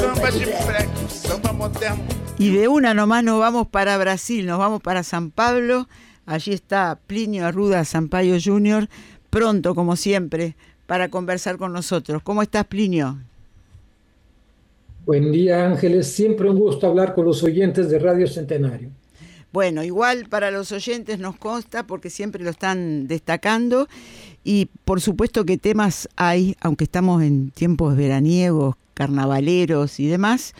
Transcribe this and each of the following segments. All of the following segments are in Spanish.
Samba de samba moderno. Y de una nomás nos vamos para Brasil, nos vamos para San Pablo. Allí está Plinio Arruda Sampaio Jr., pronto, como siempre, para conversar con nosotros. ¿Cómo estás, Plinio? Buen día, Ángeles. Siempre un gusto hablar con los oyentes de Radio Centenario. Bueno, igual para los oyentes nos consta porque siempre lo están destacando y por supuesto que temas hay, aunque estamos en tiempos veraniegos, carnavaleros y demás,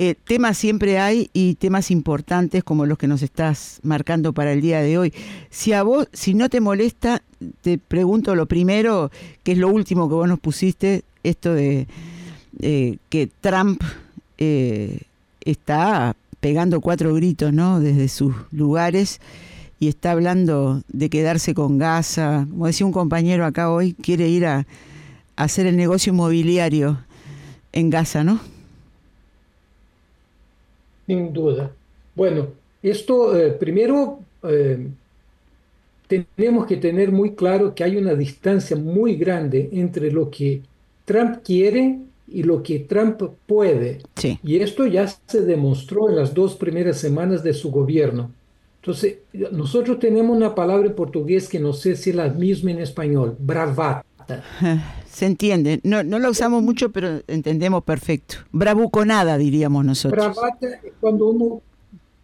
eh, temas siempre hay y temas importantes como los que nos estás marcando para el día de hoy. Si a vos, si no te molesta, te pregunto lo primero, que es lo último que vos nos pusiste, esto de eh, que Trump eh, está pegando cuatro gritos, ¿no? Desde sus lugares y está hablando de quedarse con Gaza. Como decía un compañero acá hoy, quiere ir a, a hacer el negocio inmobiliario en Gaza, ¿no? Sin duda. Bueno, esto eh, primero eh, tenemos que tener muy claro que hay una distancia muy grande entre lo que Trump quiere y lo que Trump puede. Sí. Y esto ya se demostró en las dos primeras semanas de su gobierno. Entonces, nosotros tenemos una palabra en portugués que no sé si es la misma en español, bravata. Se entiende. No, no la usamos mucho, pero entendemos perfecto. Bravuconada, diríamos nosotros. Bravata es cuando uno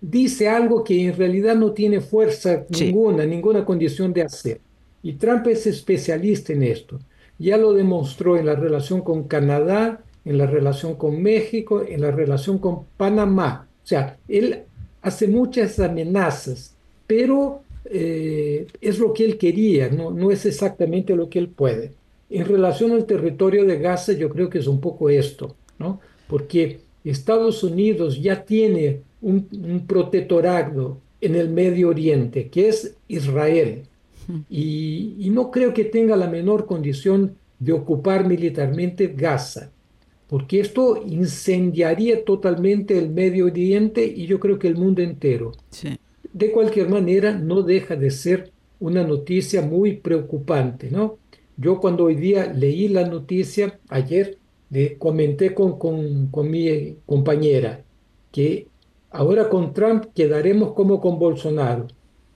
dice algo que en realidad no tiene fuerza Sí. ninguna, ninguna condición de hacer. Y Trump es especialista en esto. Ya lo demostró en la relación con Canadá, en la relación con México, en la relación con Panamá. O sea, él hace muchas amenazas, pero eh, es lo que él quería, no, no es exactamente lo que él puede. En relación al territorio de Gaza, yo creo que es un poco esto, ¿no? Porque Estados Unidos ya tiene un, un protectorado en el Medio Oriente, que es Israel, y, y no creo que tenga la menor condición de ocupar militarmente Gaza, porque esto incendiaría totalmente el Medio Oriente y yo creo que el mundo entero. Sí. De cualquier manera, no deja de ser una noticia muy preocupante, ¿no? Yo cuando hoy día leí la noticia, ayer le comenté con, con, con mi compañera que ahora con Trump quedaremos como con Bolsonaro.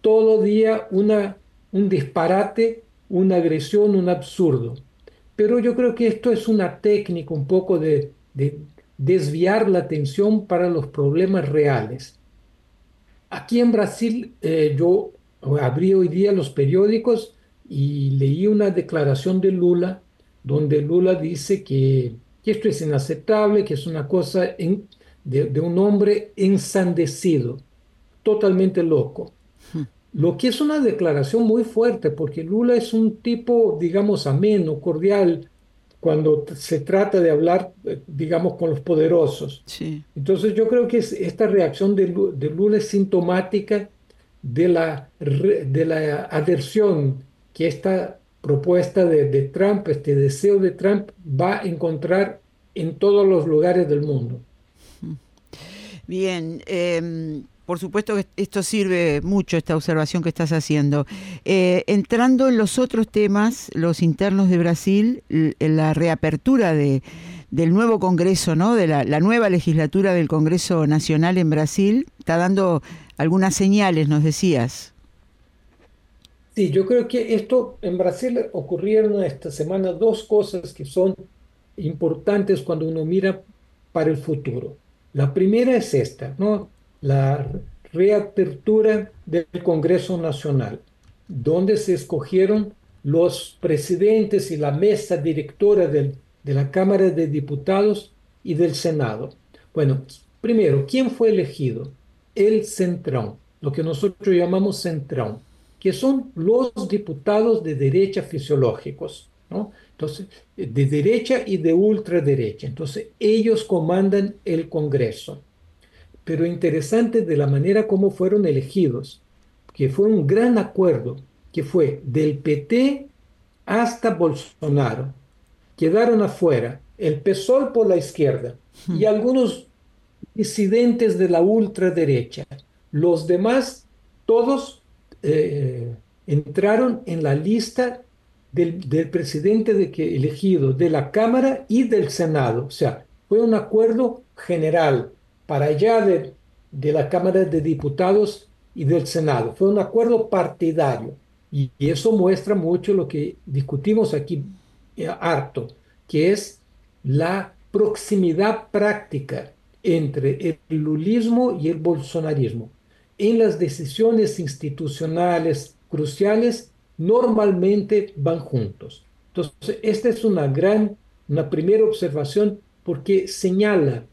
Todo día una, un disparate, una agresión, un absurdo. Pero yo creo que esto es una técnica un poco de, de desviar la atención para los problemas reales. Aquí en Brasil, eh, yo abrí hoy día los periódicos y leí una declaración de Lula, donde Lula dice que, que esto es inaceptable, que es una cosa en- de, de un hombre ensandecido, totalmente loco. Lo que es una declaración muy fuerte, porque Lula es un tipo, digamos, ameno, cordial, cuando se trata de hablar, eh, digamos, con los poderosos. Sí. Entonces yo creo que es- esta reacción de, Lu- de Lula es sintomática de la, de la aversión que esta propuesta de, Trump, este deseo de Trump va a encontrar en todos los lugares del mundo. Bien, eh, por supuesto que esto sirve mucho, esta observación que estás haciendo. Eh, entrando en los otros temas, los internos de Brasil, la reapertura de, del nuevo Congreso, ¿no? de la nueva legislatura del Congreso Nacional en Brasil, está dando algunas señales, nos decías. Sí, yo creo que esto en Brasil ocurrieron esta semana dos cosas que son importantes cuando uno mira para el futuro. La primera es esta, ¿no? La reapertura del Congreso Nacional, donde se escogieron los presidentes y la mesa directora del- de la Cámara de Diputados y del Senado. Bueno, primero, ¿quién fue elegido? El Centrón, lo que nosotros llamamos Centrón que son los diputados de derecha fisiológicos. ¿no? Entonces, de derecha y de ultraderecha. Entonces, ellos comandan el Congreso. Pero interesante de la manera como fueron elegidos, que fue un gran acuerdo, que fue del PT hasta Bolsonaro. Quedaron afuera el PSOL por la izquierda y algunos disidentes de la ultraderecha. Los demás, todos eh, entraron en la lista del, presidente de que, elegido de la Cámara y del Senado. O sea, fue un acuerdo general para allá de, de la Cámara de Diputados y del Senado. Fue un acuerdo partidario. Y, eso muestra mucho lo que discutimos aquí eh, harto, que es la proximidad práctica entre el lulismo y el bolsonarismo. En las decisiones institucionales cruciales normalmente van juntos. Entonces, esta es una gran, una primera observación porque señala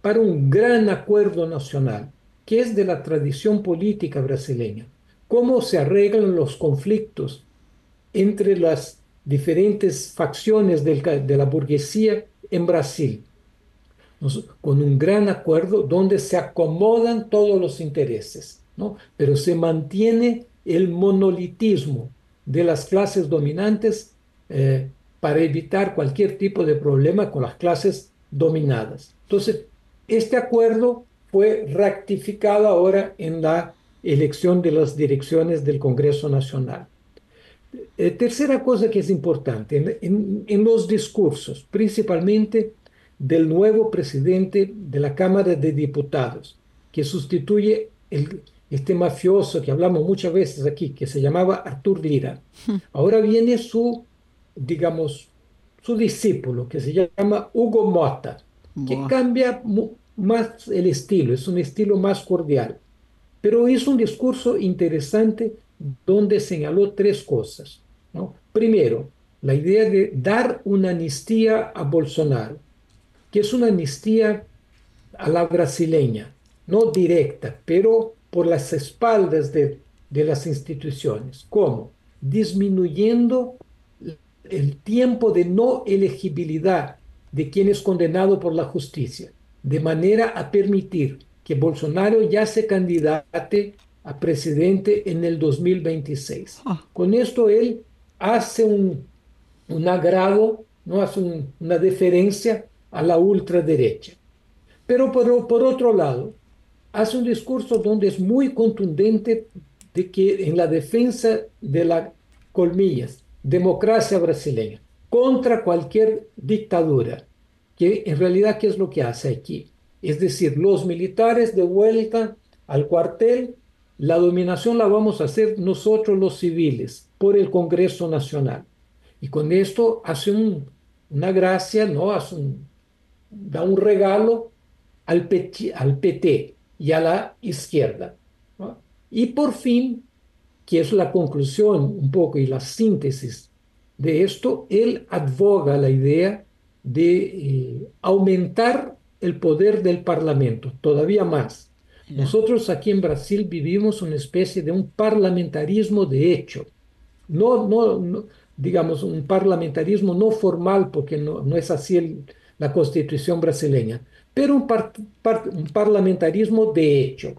para un gran acuerdo nacional, que es de la tradición política brasileña, cómo se arreglan los conflictos entre las diferentes facciones de la burguesía en Brasil, con un gran acuerdo donde se acomodan todos los intereses, ¿no? pero se mantiene el monolitismo de las clases dominantes eh, para evitar cualquier tipo de problema con las clases dominadas. Entonces, este acuerdo fue rectificado ahora en la elección de las direcciones del Congreso Nacional. Eh, tercera cosa que es importante, en, los discursos, principalmente del nuevo presidente de la Cámara de Diputados, que sustituye el, este mafioso que hablamos muchas veces aquí, que se llamaba Artur Lira. Ahora viene su, digamos, su discípulo, que se llama Hugo Mota, que cambia más el estilo, es un estilo más cordial. Pero hizo un discurso interesante donde señaló tres cosas. ¿no? Primero, la idea de dar una amnistía a Bolsonaro, que es una amnistía a la brasileña, no directa, pero por las espaldas de, de las instituciones. ¿Cómo? Disminuyendo el tiempo de no elegibilidad de quien es condenado por la justicia, de manera a permitir que Bolsonaro ya se candidate a presidente en el 2026. Ah. Con esto él hace un, un agrado, no hace una deferencia a la ultraderecha. Pero por, otro lado, hace un discurso donde es muy contundente de que en la defensa de la colmillas, democracia brasileña, contra cualquier dictadura, que en realidad, ¿qué es lo que hace aquí? Es decir, los militares de vuelta al cuartel, la dominación la vamos a hacer nosotros los civiles por el Congreso Nacional. Y con esto hace una gracia, ¿no? Hace da un regalo al PT, al PT y a la izquierda. Y por fin, que es la conclusión un poco y la síntesis de esto, él advoga la idea de eh, aumentar el poder del Parlamento, todavía más. Nosotros aquí en Brasil vivimos una especie de un parlamentarismo de hecho, no, no, digamos, un parlamentarismo no formal, porque no, no es así la constitución brasileña, pero un, un parlamentarismo de hecho.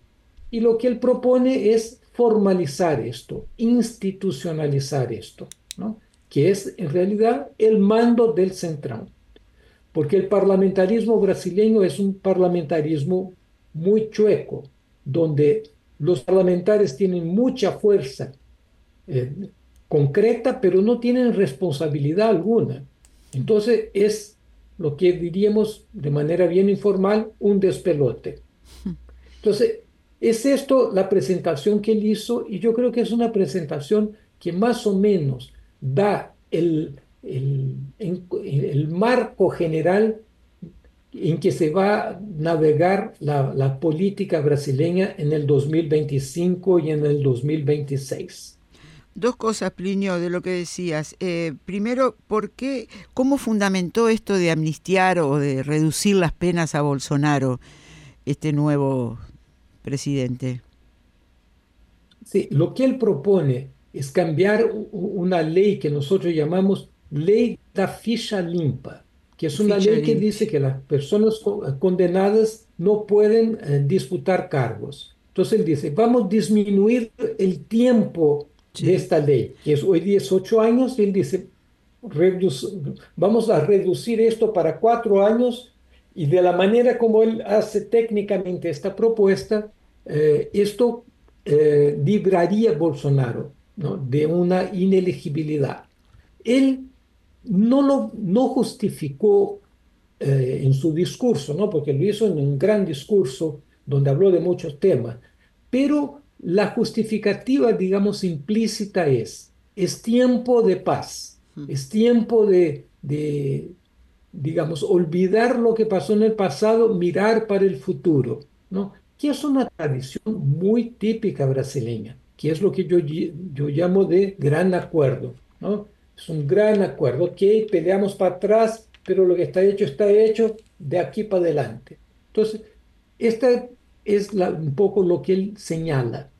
Y lo que él propone es formalizar esto, institucionalizar esto, ¿no? que es en realidad el mando del central porque el parlamentarismo brasileño es un parlamentarismo muy chueco, donde los parlamentarios tienen mucha fuerza eh, concreta, pero no tienen responsabilidad alguna. Entonces es lo que diríamos de manera bien informal un despelote. Entonces, es esto la presentación que él hizo y yo creo que es una presentación que más o menos da el, el, marco general en que se va a navegar la, política brasileña en el 2025 y en el 2026. Dos cosas, Plinio, de lo que decías. Eh, primero, ¿por qué, ¿cómo fundamentó esto de amnistiar o de reducir las penas a Bolsonaro, este nuevo presidente? Sí, lo que él propone es cambiar una ley que nosotros llamamos ley da ficha limpa, que es una ley que dice que las personas condenadas no pueden eh, disputar cargos. Entonces él dice, vamos a disminuir el tiempo de esta ley, que es hoy día es ocho años, y él dice, vamos a reducir esto para cuatro años y de la manera como él hace técnicamente esta propuesta, eh, esto eh, libraría a Bolsonaro ¿no? de una inelegibilidad. Él no, lo, no justificó eh, en su discurso, ¿no? porque lo hizo en un gran discurso donde habló de muchos temas, pero la justificativa, digamos, implícita es, es tiempo de paz, es tiempo de, de digamos, olvidar lo que pasó en el pasado, mirar para el futuro, ¿no? Que es una tradición muy típica brasileña, que es lo que yo, yo llamo de gran acuerdo, ¿no? Es un gran acuerdo, ok, peleamos para atrás, pero lo que está hecho está hecho de aquí para adelante. Entonces, esta es un poco lo que él señala.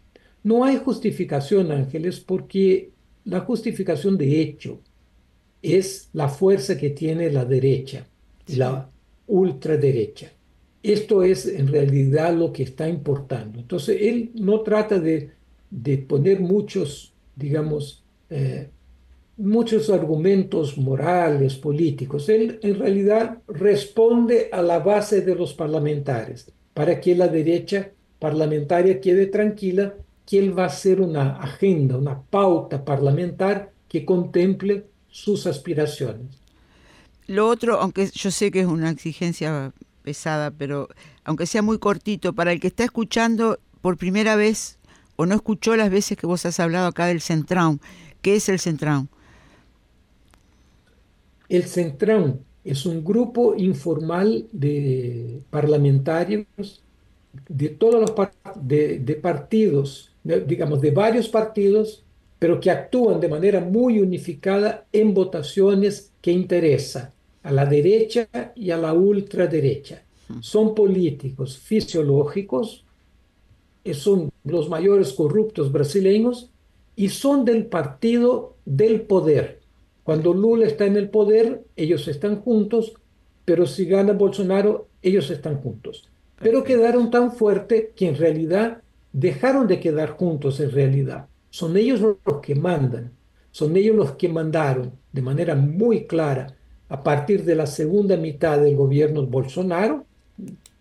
No hay justificación, Ángeles, porque la justificación de hecho es la fuerza que tiene la derecha, la ultraderecha. Esto es en realidad lo que está importando. Entonces, él no trata de, poner muchos, digamos, eh, muchos argumentos morales, políticos. Él en realidad responde a la base de los parlamentarios para que la derecha parlamentaria quede tranquila que él va a hacer una agenda, una pauta parlamentar que contemple sus aspiraciones. Lo otro, aunque yo sé que es una exigencia pesada, pero aunque sea muy cortito, para el que está escuchando por primera vez o no escuchó las veces que vos has hablado acá del Centrão, ¿qué es el Centrão? El Centrão es un grupo informal de parlamentarios de todos los de partidos, digamos, de varios partidos pero que actúan de manera muy unificada en votaciones que interesan a la derecha y a la ultraderecha. Son políticos fisiológicos, son los mayores corruptos brasileños y son del partido del poder. Cuando Lula está en el poder, ellos están juntos, pero si gana Bolsonaro, ellos están juntos. Pero quedaron tan fuerte que en realidad dejaron de quedar juntos en realidad son ellos los que mandan, son ellos los que mandaron de manera muy clara a partir de la segunda mitad del gobierno Bolsonaro.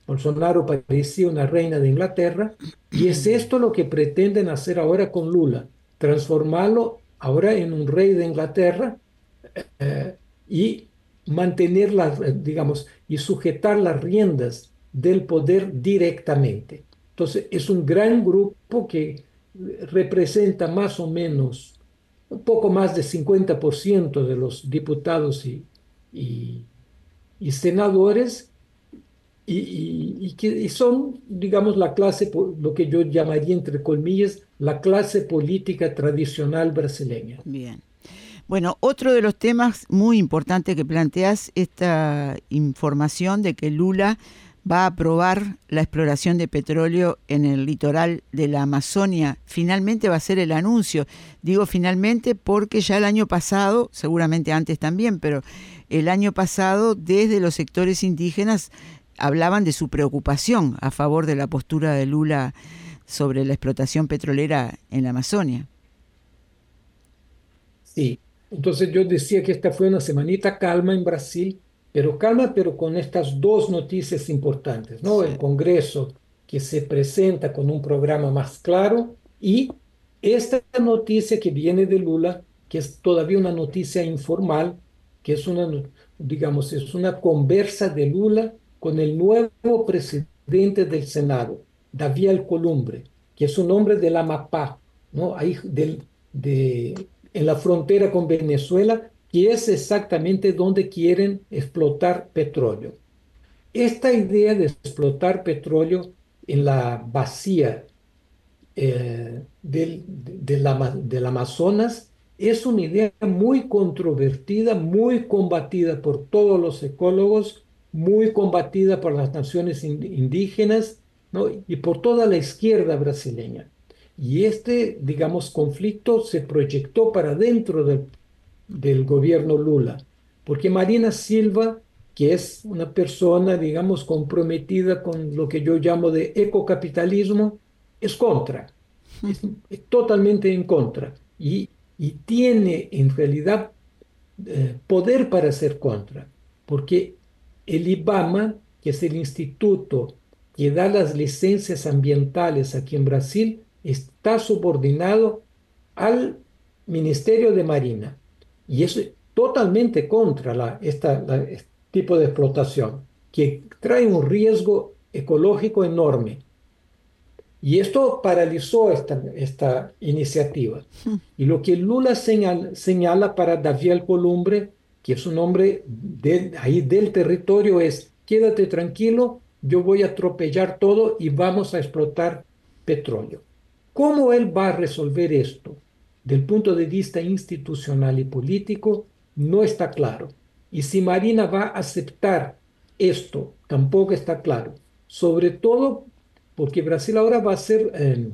Bolsonaro parecía una reina de Inglaterra y es esto lo que pretenden hacer ahora con Lula, transformarlo ahora en un rey de Inglaterra eh, y mantener digamos, y sujetar las riendas del poder directamente. Entonces es un gran grupo que representa más o menos un poco más de 50% de los diputados y, y, senadores y, que son, digamos, la clase, lo que yo llamaría entre comillas, la clase política tradicional brasileña. Bien. Bueno, otro de los temas muy importantes que planteas, esta información de que Lula va a aprobar la exploración de petróleo en el litoral de la Amazonia. Finalmente va a ser el anuncio. Digo finalmente porque ya el año pasado, seguramente antes también, pero el año pasado desde los sectores indígenas hablaban de su preocupación a favor de la postura de Lula sobre la explotación petrolera en la Amazonia. Sí, entonces yo decía que esta fue una semanita calma en Brasil pero calma, pero con estas dos noticias importantes, ¿no? El Congreso que se presenta con un programa más claro y esta noticia que viene de Lula, que es todavía una noticia informal, que es una, digamos, es una conversa de Lula con el nuevo presidente del Senado, David Alcolumbre, que es un hombre del Amapá, ¿no? Ahí del, de, en la frontera con Venezuela, que es exactamente donde quieren explotar petróleo. Esta idea de explotar petróleo en la vacía eh, del, del Amazonas es una idea muy controvertida, muy combatida por todos los ecólogos, muy combatida por las naciones indígenas y por toda la izquierda brasileña. Y este, digamos, conflicto se proyectó para dentro del del gobierno Lula, porque Marina Silva, que es una persona, digamos, comprometida con lo que yo llamo de ecocapitalismo, es contra, es, totalmente en contra. Y, y tiene en realidad eh, poder para ser contra, porque el IBAMA, que es el instituto que da las licencias ambientales aquí en Brasil, está subordinado al Ministerio de Marina y es totalmente contra la, esta, este tipo de explotación, que trae un riesgo ecológico enorme. Y esto paralizó esta, esta iniciativa. Hmm. Y lo que Lula señala, señala para David Alcolumbre, que es un hombre de, ahí del territorio, es quédate tranquilo, yo voy a atropellar todo y vamos a explotar petróleo. ¿Cómo él va a resolver esto? Del punto de vista institucional y político, no está claro. Y si Marina va a aceptar esto, tampoco está claro. Sobre todo porque Brasil ahora va a ser, eh,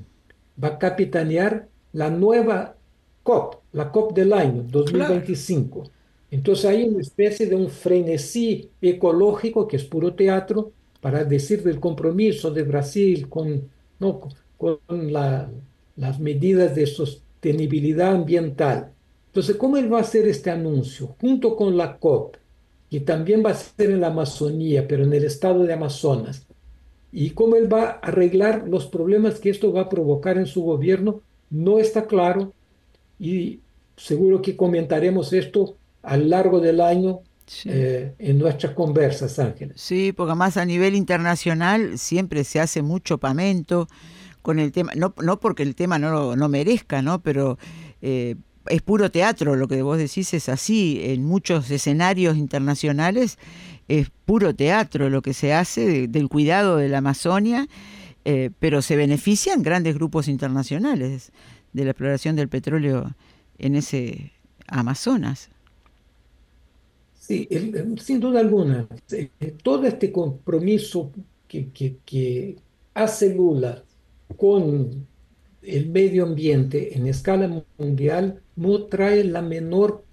va a capitanear la nueva COP, la COP del año 2025. Entonces hay una especie de un frenesí ecológico que es puro teatro para decir del compromiso de Brasil con, ¿no? con la, las medidas de sostenibilidad ambiental. Entonces, ¿cómo él va a hacer este anuncio? Junto con la COP, que también va a ser en la Amazonía, pero en el estado de Amazonas. Y cómo él va a arreglar los problemas que esto va a provocar en su gobierno, no está claro. Y seguro que comentaremos esto a lo largo del año eh, en nuestras conversas, Ángel. Sí, porque además a nivel internacional siempre se hace mucho pamento con el tema, no, no porque el tema no, no merezca, ¿no? Pero eh, es puro teatro, lo que vos decís es así, en muchos escenarios internacionales es puro teatro lo que se hace del cuidado de la Amazonia, eh, pero se benefician grandes grupos internacionales de la exploración del petróleo en ese Amazonas. Sí, sin duda alguna, todo este compromiso que, que, hace Lula con el medio ambiente en escala mundial no trae la menor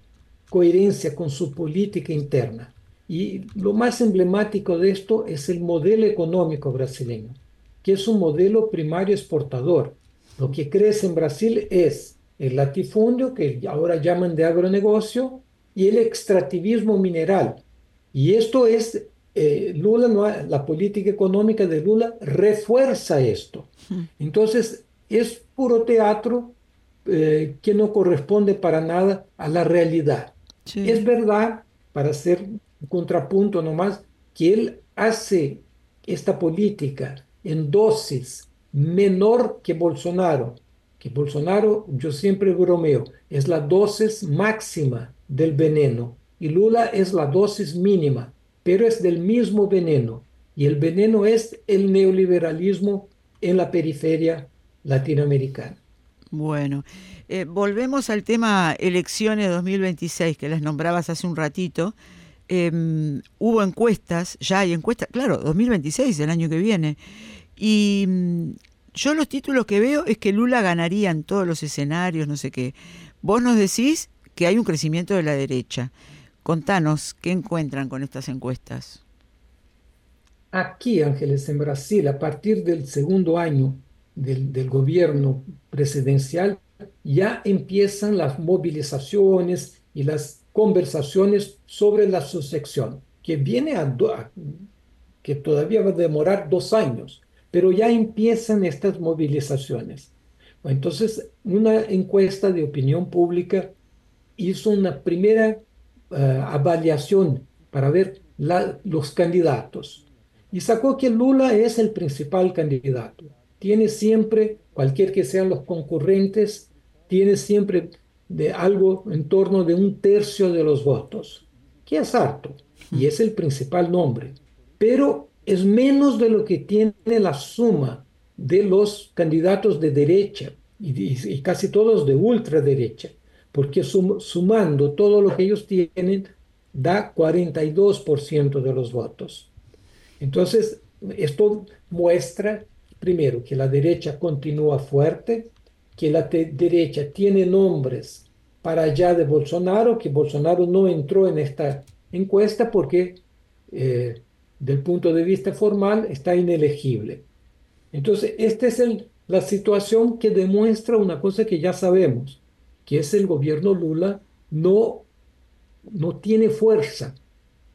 coherencia con su política interna. Y lo más emblemático de esto es el modelo económico brasileño, que es un modelo primario exportador. Lo que crece en Brasil es el latifundio, que ahora llaman de agronegocio, y el extractivismo mineral. Y esto es, eh, Lula, la política económica de Lula refuerza esto. Entonces, es puro teatro eh, que no corresponde para nada a la realidad. Es verdad, para hacer un contrapunto nomás, que él hace esta política en dosis menor que Bolsonaro, que Bolsonaro, yo siempre bromeo, es la dosis máxima del veneno y Lula es la dosis mínima, pero es del mismo veneno. Y el veneno es el neoliberalismo en la periferia latinoamericana. Bueno, eh, volvemos al tema elecciones 2026 que las nombrabas hace un ratito. Em, hubo encuestas, ya hay encuestas, claro, 2026, el año que viene. Y mm, yo los títulos que veo es que Lula ganaría en todos los escenarios, no sé qué. Vos nos decís que hay un crecimiento de la derecha. Contanos, ¿qué encuentran con estas encuestas? Aquí, Ángeles, en Brasil, a partir del segundo año del, gobierno presidencial, ya empiezan las movilizaciones y las conversaciones sobre la sucesión, que viene a, que todavía va a demorar dos años, pero ya empiezan estas movilizaciones. Entonces, una encuesta de opinión pública hizo una primera uh, avaliación para ver la, los candidatos. Y sacó que Lula es el principal candidato. Tiene siempre, cualquier que sean los concurrentes, tiene siempre de algo en torno de un tercio de los votos, que es harto y es el principal nombre, pero es menos de lo que tiene la suma de los candidatos de derecha y, y casi todos de ultraderecha porque sumando todo lo que ellos tienen, da 42% de los votos. Entonces, esto muestra, primero, que la derecha continúa fuerte, que la derecha tiene nombres para allá de Bolsonaro, que Bolsonaro no entró en esta encuesta porque eh, del punto de vista formal está inelegible. Entonces, esta es la situación que demuestra una cosa que ya sabemos, que es el gobierno Lula no, no tiene fuerza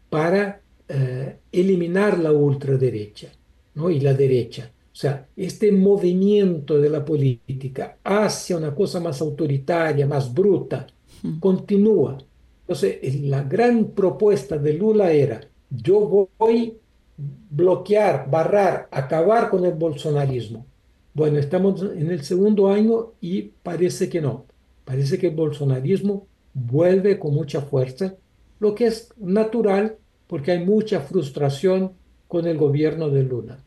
para eh, eliminar la ultraderecha ¿no? y la derecha. O sea, este movimiento de la política hacia una cosa más autoritaria, más bruta, hmm. continúa. Entonces, la gran propuesta de Lula era, yo voy a bloquear, barrar, acabar con el bolsonarismo. Bueno, estamos en el segundo año y parece que no. Parece que el bolsonarismo vuelve con mucha fuerza, lo que es natural porque hay mucha frustración con el gobierno de Lula.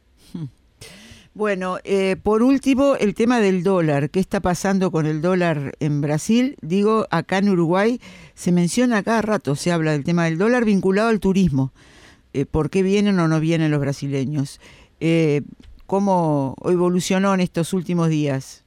Bueno, eh, por último, el tema del dólar. ¿Qué está pasando con el dólar en Brasil? Digo, acá en Uruguay se menciona cada rato, se habla del tema del dólar vinculado al turismo. Eh, ¿Por qué vienen o no vienen los brasileños? Eh, ¿Cómo evolucionó en estos últimos días?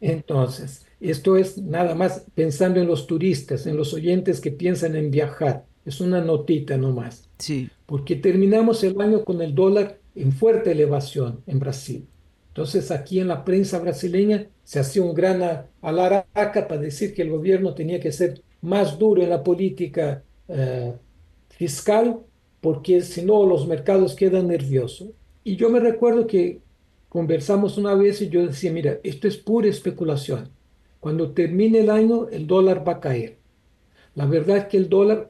Entonces, esto es nada más pensando en los turistas, en los oyentes que piensan en viajar. Es una notita nomás. Sí. Porque terminamos el año con el dólar en fuerte elevación en Brasil. Entonces aquí en la prensa brasileña se hacía un gran alaraca para decir que el gobierno tenía que ser más duro en la política eh, fiscal porque si no los mercados quedan nerviosos. Y yo me recuerdo que conversamos una vez y yo decía, mira, esto es pura especulación. Cuando termine el año el dólar va a caer. La verdad es que el dólar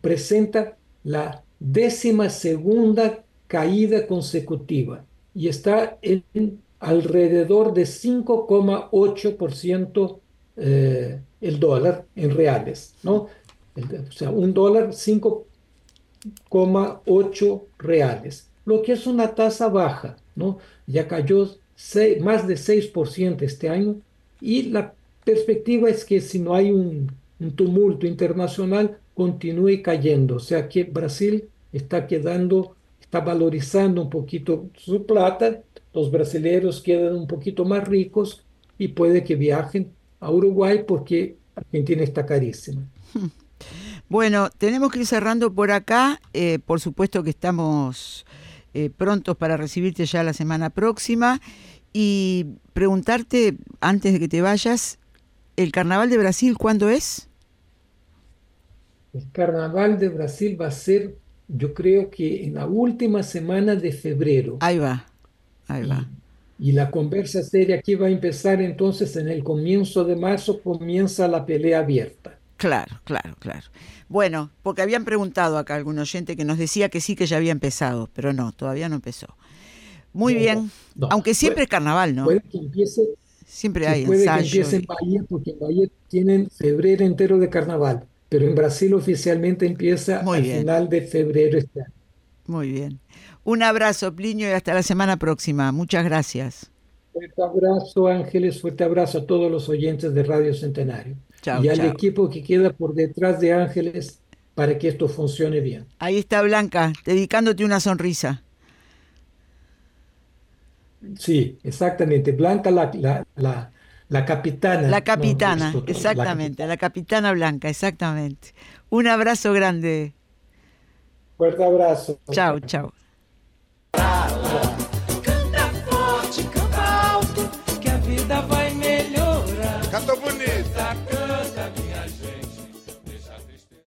presenta la décima segunda caída consecutiva y está en alrededor de 5,8% eh, el dólar en reales, ¿no? O sea, un dólar 5,8 reales, lo que es una tasa baja, ¿no? Ya cayó más de 6% este año y la perspectiva es que si no hay un, tumulto internacional, continúe cayendo. O sea que Brasil está quedando está valorizando un poquito su plata, los brasileños quedan un poquito más ricos y puede que viajen a Uruguay porque Argentina está carísima. Bueno, tenemos que ir cerrando por acá. Eh, por supuesto que estamos eh, prontos para recibirte ya la semana próxima y preguntarte, antes de que te vayas, ¿el Carnaval de Brasil cuándo es? El Carnaval de Brasil va a ser yo creo que en la última semana de febrero. Ahí va, ahí va. Y, la conversa seria aquí va a empezar entonces en el comienzo de marzo, comienza la pelea abierta. Claro, claro, claro. Bueno, porque habían preguntado acá algún oyente que nos decía que sí que ya había empezado, pero no, todavía no empezó. Muy bien, aunque siempre es carnaval, ¿no? Puede que empiece, siempre hay puede que empiece en Bahía, porque en Bahía tienen febrero entero de carnaval pero en Brasil oficialmente empieza al final de febrero este año. Muy bien. Un abrazo, Plinio, y hasta la semana próxima. Muchas gracias. Fuerte abrazo, Ángeles. Fuerte abrazo a todos los oyentes de Radio Centenario. Y al equipo que queda por detrás de Ángeles para que esto funcione bien. Ahí está Blanca, dedicándote una sonrisa. Sí, exactamente. Blanca, la, la la capitana. La capitana, exactamente, la capitana. blanca, exactamente. Un abrazo grande. Fuerte abrazo. Chao, chao.